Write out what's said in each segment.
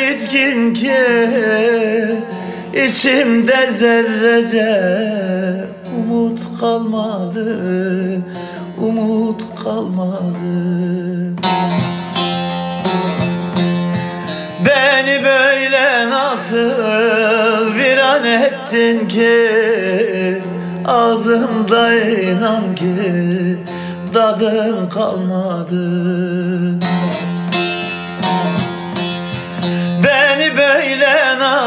bitkin ki içimde zerrece umut kalmadı umut kalmadı. Beni böyle nasıl bir an ettin ki Ağzımda inan ki tadım kalmadı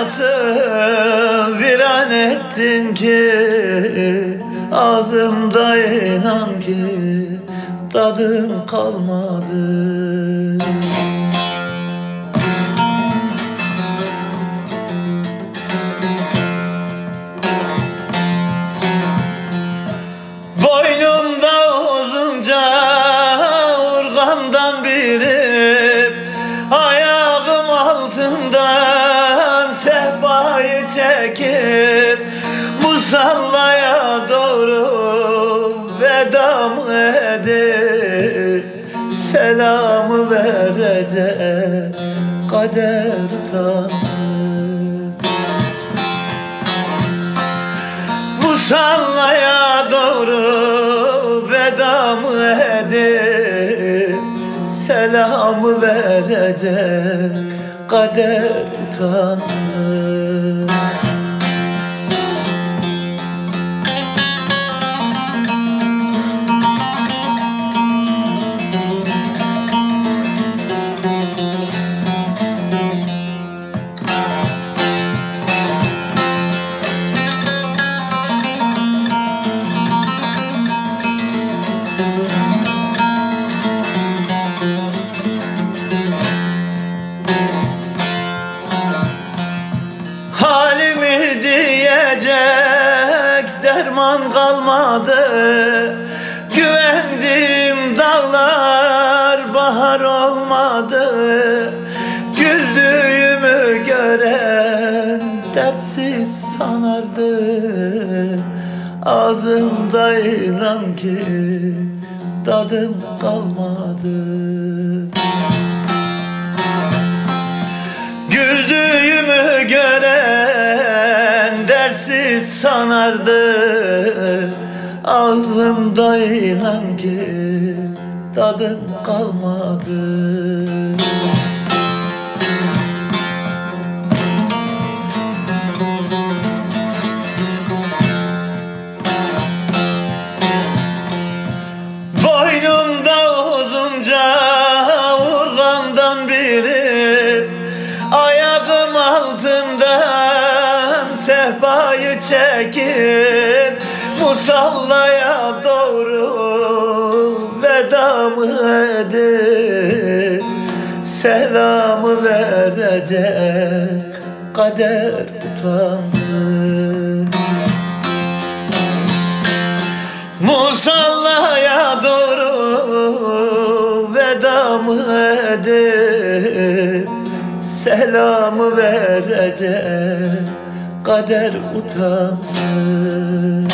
nasıl bir an ettin ki Ağzımda inan ki tadım kalmadı çekip Musallaya doğru vedam edip Selamı verecek kader utansın. Musallaya doğru vedamı edip Selamı verecek kader utansın derman kalmadı. Güvendiğim dağlar bahar olmadı. Güldüğümü gören dertsiz sanardı. Ağzımda inan ki tadım kalmadı gören dersiz sanardı Ağzımda inan ki tadım kalmadı çekip Musallaya doğru vedamı edip Selamı verecek kader utansın. Musallaya doğru vedamı edip Selamı verecek kader utansın